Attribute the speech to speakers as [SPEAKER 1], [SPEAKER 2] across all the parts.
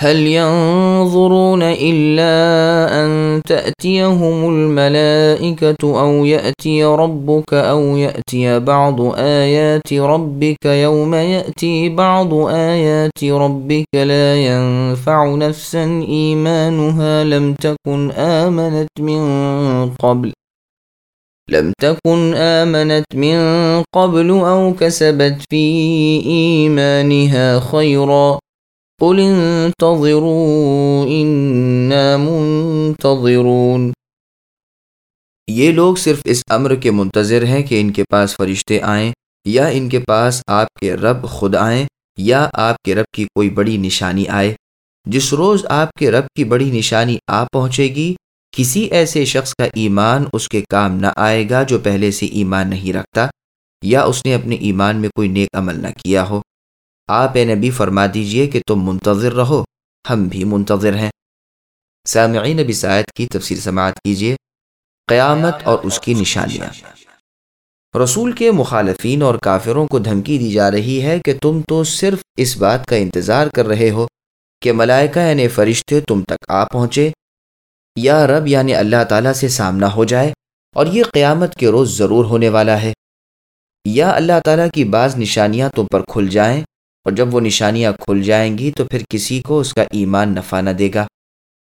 [SPEAKER 1] هل ينظرون إلا أن تأتيهم الملائكة أو يأتي ربك أو يأتي بعض آيات ربك؟ يوم يأتي بعض آيات ربك لا ينفع نفسا إيمانها. لم تكن آمنت من قبل لم تكن آمنت من قبل أو كسبت في إيمانها خيراً. قل انتظروا انا منتظرون۔
[SPEAKER 2] یہ لوگ صرف اس امر کے منتظر ہیں کہ ان کے پاس فرشتے آئیں یا ان کے پاس آپ کے رب خود آئیں یا آپ کے رب کی کوئی بڑی نشانی آئے۔ جس روز آپ کے رب کی بڑی نشانی آ پہنچے گی، کسی ایسے شخص کا ایمان اس کے کام نہ آئے گا جو پہلے سے ایمان نہیں رکھتا یا اس نے اپنے ایمان میں کوئی نیک عمل نہ کیا ہو۔ آپ اے نبی فرما دیجیے کہ تم منتظر رہو، ہم بھی منتظر ہیں۔ سامعین نبی سائد کی تفسیر سماعت کیجیے، قیامت اور اس کی نشانیاں۔ رسول کے مخالفین اور کافروں کو دھمکی دی جا رہی ہے کہ تم تو صرف اس بات کا انتظار کر رہے ہو کہ ملائکہ یعنی فرشتے تم تک آ پہنچے، یا رب یعنی اللہ تعالیٰ سے سامنا ہو جائے اور یہ قیامت کے روز ضرور ہونے والا ہے۔ یا اللہ تعالیٰ کی بعض نشانیاں تم پر کھل جائیں اور جب وہ نشانیاں کھل جائیں گی تو پھر کسی کو اس کا ایمان نفع نہ دے گا۔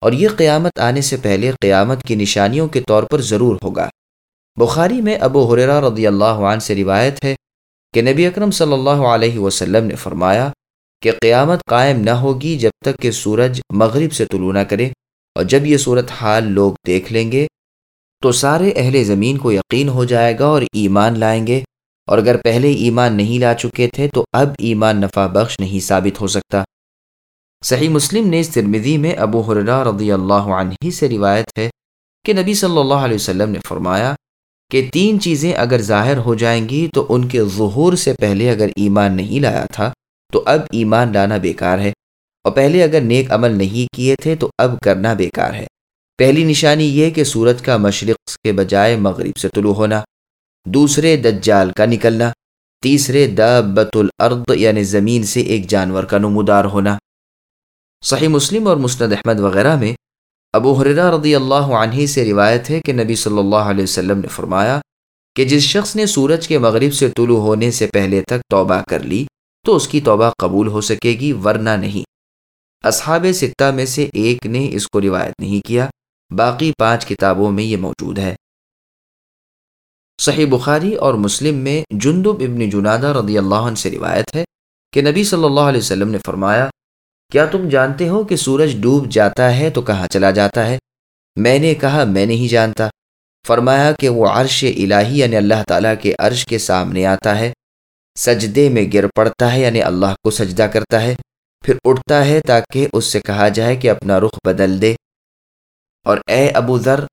[SPEAKER 2] اور یہ قیامت آنے سے پہلے قیامت کی نشانیوں کے طور پر ضرور ہوگا۔ بخاری میں ابو حریرہ رضی اللہ عنہ سے روایت ہے کہ نبی اکرم صلی اللہ علیہ وسلم نے فرمایا کہ قیامت قائم نہ ہوگی جب تک کہ سورج مغرب سے طلوع نہ کرے۔ اور جب یہ صورت حال لوگ دیکھ لیں گے تو سارے اہل زمین کو یقین ہو جائے گا اور ایمان لائیں گے۔ اور اگر پہلے ایمان نہیں لا چکے تھے تو اب ایمان نفع بخش نہیں ثابت ہو سکتا۔ صحیح مسلم نے اس ترمدی میں ابو حرا رضی اللہ عنہ سے روایت ہے کہ نبی صلی اللہ علیہ وسلم نے فرمایا کہ تین چیزیں اگر ظاہر ہو جائیں گی تو ان کے ظہور سے پہلے اگر ایمان نہیں لایا تھا تو اب ایمان لانا بیکار ہے، اور پہلے اگر نیک عمل نہیں کیے تھے تو اب کرنا بیکار ہے۔ پہلی نشانی یہ کہ سورج کا مشرق کے بجائے مغرب سے طلوع ہونا دوسرے دجال کا نکلنا، تیسرے دابت الارض یعنی زمین سے ایک جانور کا نمودار ہونا۔ صحیح مسلم اور مسند احمد وغیرہ میں ابو حریرہ رضی اللہ عنہ سے روایت ہے کہ نبی صلی اللہ علیہ وسلم نے فرمایا کہ جس شخص نے سورج کے مغرب سے طلوع ہونے سے پہلے تک توبہ کر لی، تو اس کی توبہ قبول ہو سکے گی، ورنہ نہیں۔ اصحاب ستہ میں سے ایک نے اس کو روایت نہیں کیا، باقی پانچ کتابوں میں یہ موجود ہے۔ صحیح بخاری اور مسلم میں جندب ابن جنادہ رضی اللہ عنہ سے روایت ہے کہ نبی صلی اللہ علیہ وسلم نے فرمایا، کیا تم جانتے ہو کہ سورج ڈوب جاتا ہے تو کہاں چلا جاتا ہے؟ میں نے کہا، میں نہیں جانتا۔ فرمایا کہ وہ عرش الہی یعنی اللہ تعالیٰ کے عرش کے سامنے آتا ہے، سجدے میں گر پڑتا ہے یعنی اللہ کو سجدہ کرتا ہے، پھر اٹھتا ہے تاکہ اس سے کہا جائے کہ اپنا رخ بدل دے۔ اور اے ابو ذر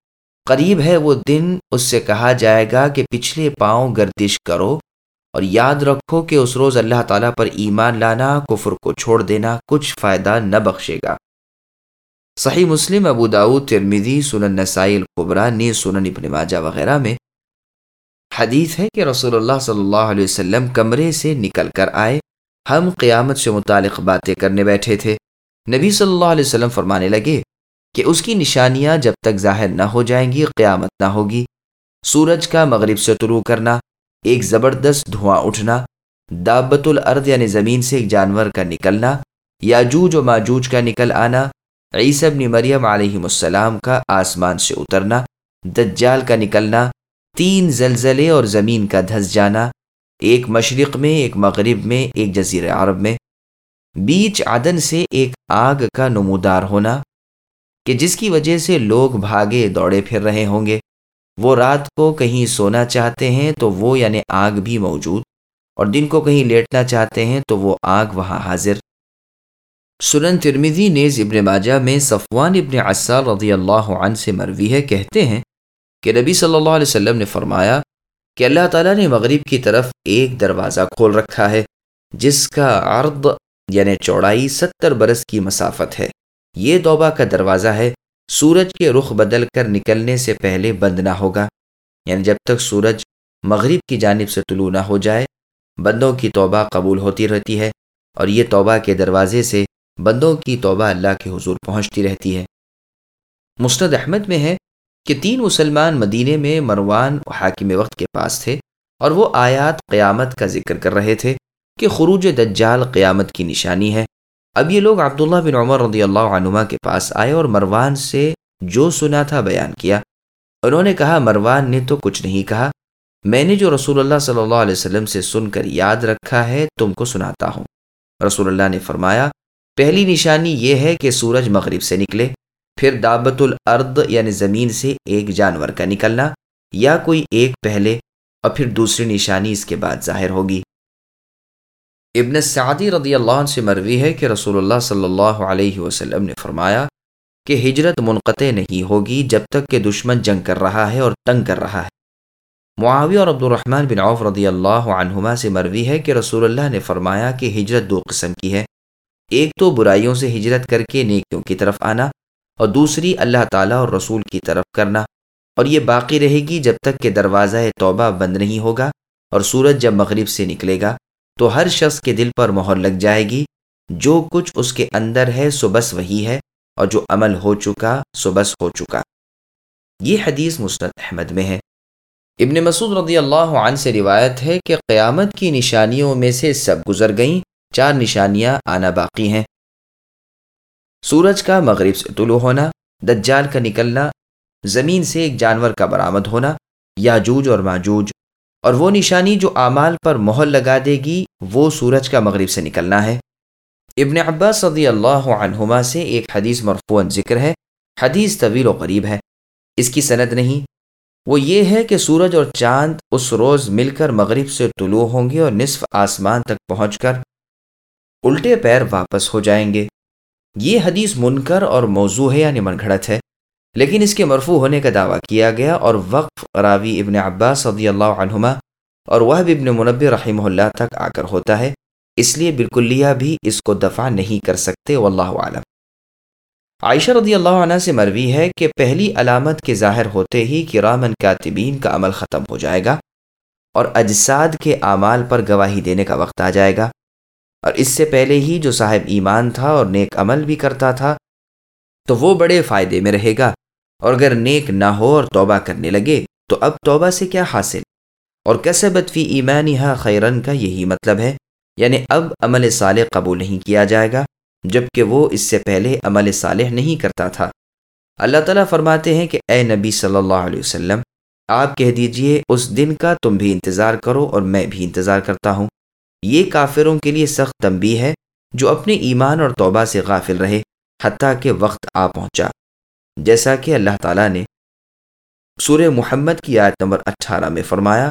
[SPEAKER 2] قریب ہے وہ دن، اس سے کہا جائے گا کہ پچھلے پاؤں گردش کرو اور یاد رکھو کہ اس روز اللہ تعالیٰ پر ایمان لانا، کفر کو چھوڑ دینا کچھ فائدہ نہ بخشے گا۔ صحیح مسلم، ابو داود ترمیدی سنن نسائی القبرا نے سنن ابن ماجہ وغیرہ میں حدیث ہے کہ رسول اللہ صلی اللہ علیہ وسلم کمرے سے نکل کر آئے۔ ہم قیامت سے متعلق باتیں کرنے بیٹھے تھے۔ نبی صلی اللہ علیہ وسلم فرمانے لگے کہ اس کی نشانیاں جب تک ظاہر نہ ہو جائیں گی، قیامت نہ ہوگی۔ سورج کا مغرب سے طلوع کرنا، ایک زبردست دھواں اٹھنا، دابت الارض یعنی زمین سے ایک جانور کا نکلنا، یاجوج و ماجوج کا نکل آنا، عیسی بن مریم علیہ السلام کا آسمان سے اترنا، دجال کا نکلنا، تین زلزلے اور زمین کا دھس جانا، ایک مشرق میں، ایک مغرب میں، ایک جزیر عرب میں۔ بیچ عدن سے ایک آگ کا نمودار ہونا۔ کہ جس کی وجہ سے لوگ بھاگے دوڑے پھر رہے ہوں گے، وہ رات کو کہیں سونا چاہتے ہیں تو وہ یعنی آگ بھی موجود، اور دن کو کہیں لیٹنا چاہتے ہیں تو وہ آگ وہاں حاضر۔ سنن ترمیزی نیز ابن ماجہ میں صفوان ابن عصال رضی اللہ عنہ سے مروی ہے، کہتے ہیں کہ نبی صلی اللہ علیہ وسلم نے فرمایا کہ اللہ تعالیٰ نے مغرب کی طرف ایک دروازہ کھول رکھا ہے، جس کا عرض یعنی چوڑائی ستر برس کی مسافت ہے۔ یہ توبہ کا دروازہ ہے، سورج کے رخ بدل کر نکلنے سے پہلے بند نہ ہوگا۔ یعنی جب تک سورج مغرب کی جانب سے طلوع نہ ہو جائے، بندوں کی توبہ قبول ہوتی رہتی ہے اور یہ توبہ کے دروازے سے بندوں کی توبہ اللہ کے حضور پہنچتی رہتی ہے۔ مستد احمد میں ہے کہ تین مسلمان مدینے میں مروان و حاکم وقت کے پاس تھے اور وہ آیات قیامت کا ذکر کر رہے تھے کہ خروج دجال قیامت کی نشانی ہے۔ اب یہ لوگ عبداللہ بن عمر رضی اللہ عنما کے پاس آئے اور مروان سے جو سنا تھا بیان کیا۔ انہوں نے کہا، مروان نے تو کچھ نہیں کہا۔ میں نے جو رسول اللہ صلی اللہ علیہ وسلم سے سن کر یاد رکھا ہے، تم کو سناتا ہوں۔ رسول اللہ نے فرمایا، پہلی نشانی یہ ہے کہ سورج مغرب سے نکلے، پھر دعبت الارض یعنی زمین سے ایک جانور کا نکلنا یا کوئی ایک پہلے اور پھر دوسری نشانی اس کے بعد ظاہر ہوگی۔ ابن سعدی رضی اللہ عنہ سے مروی ہے کہ رسول اللہ صلی اللہ علیہ وسلم نے فرمایا کہ ہجرت منقطع نہیں ہوگی جب تک کہ دشمن جنگ کر رہا ہے اور تنگ کر رہا ہے۔ معاوی اور عبد الرحمن بن عوف رضی اللہ عنہما سے مروی ہے کہ رسول اللہ نے فرمایا کہ ہجرت دو قسم کی ہے۔ ایک تو برائیوں سے ہجرت کر کے نیکیوں کی طرف آنا اور دوسری اللہ تعالیٰ اور رسول کی طرف کرنا، اور یہ باقی رہے گی جب تک کہ دروازہ توبہ بند نہیں ہوگا اور سورج جب مغرب سے نکلے گا۔ تو ہر شخص کے دل پر مہر لگ جائے گی۔ جو کچھ اس کے اندر ہے، سو بس وہی ہے، اور جو عمل ہو چکا، سو بس ہو چکا۔ یہ حدیث مستد احمد میں ہے۔ ابن مسعود رضی اللہ عنہ سے روایت ہے کہ قیامت کی نشانیوں میں سے سب گزر گئیں، چار نشانیاں آنا باقی ہیں۔ سورج کا مغرب سے طلوع ہونا، دجال کا نکلنا، زمین سے ایک جانور کا برآمد ہونا، یاجوج اور ماجوج۔ اور وہ نشانی جو اعمال پر مہر لگا دے گی، وہ سورج کا مغرب سے نکلنا ہے۔ ابن عباس صدی اللہ عنہما سے ایک حدیث مرفوع ذکر ہے۔ حدیث طویل و قریب ہے۔ اس کی صنعت نہیں۔ وہ یہ ہے کہ سورج اور چاند اس روز مل کر مغرب سے طلوع ہوں گے اور نصف آسمان تک پہنچ کر الٹے پیر واپس ہو جائیں گے۔ یہ حدیث منکر اور موضوع ہے یعنی من گھڑت ہے۔ لیکن اس کے مرفوع ہونے کا دعویٰ کیا گیا اور وقف راوی ابن عباس صدی اللہ عنہما اور وہ ابن منب رحمہ اللہ تک آ کر ہوتا ہے۔ اس لیے بالکلیہ بھی اس کو دفع نہیں کر سکتے، واللہ عالم عائشہ رضی اللہ عنہ سے مروی ہے کہ پہلی علامت کے ظاہر ہوتے ہی کرامن کاتبین کا عمل ختم ہو جائے گا اور اجساد کے اعمال پر گواہی دینے کا وقت آ جائے گا۔ اور اس سے پہلے ہی جو صاحب ایمان تھا اور نیک عمل بھی کرتا تھا، تو وہ بڑے فائدے میں رہے گا۔ اور اگر نیک نہ ہو اور توبہ کرنے لگے تو اب توبہ سے کیا حاصل؟ اور کسبت فی ایمانی ہا خیرن کا یہی مطلب ہے؟ یعنی اب عمل صالح قبول نہیں کیا جائے گا جبکہ وہ اس سے پہلے عمل صالح نہیں کرتا تھا۔ اللہ تعالیٰ فرماتے ہیں کہ اے نبی صلی اللہ علیہ وسلم، آپ کہہ دیجیے، اس دن کا تم بھی انتظار کرو اور میں بھی انتظار کرتا ہوں۔ یہ کافروں کے لیے سخت تنبی ہے جو اپنے ایمان اور توبہ سے غافل رہے، حتیٰ کہ وقت آ پہنچا۔ جیسا کہ اللہ تعالیٰ نے سورہ محمد کی آیت نمبر اٹھارہ میں فرمایا،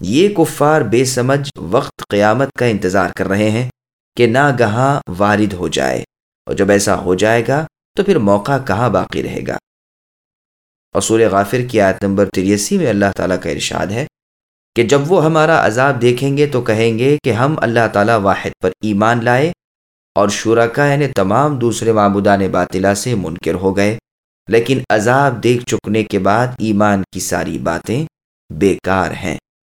[SPEAKER 2] یہ کفار بے سمجھ وقت قیامت کا انتظار کر رہے ہیں کہ نہ گہاں وارد ہو جائے، اور جب ایسا ہو جائے گا تو پھر موقع کہاں باقی رہے گا؟ اور سورہ غافر کی آیت نمبر تریسی میں اللہ تعالیٰ کا ارشاد ہے کہ جب وہ ہمارا عذاب دیکھیں گے تو کہیں گے کہ ہم اللہ تعالیٰ واحد پر ایمان لائے اور شرکا یعنی تمام دوسرے معبودان باطلا سے منکر ہو گئے۔ لیکن عذاب دیکھ چکنے کے بعد ایمان کی ساری باتیں بیکار ہیں۔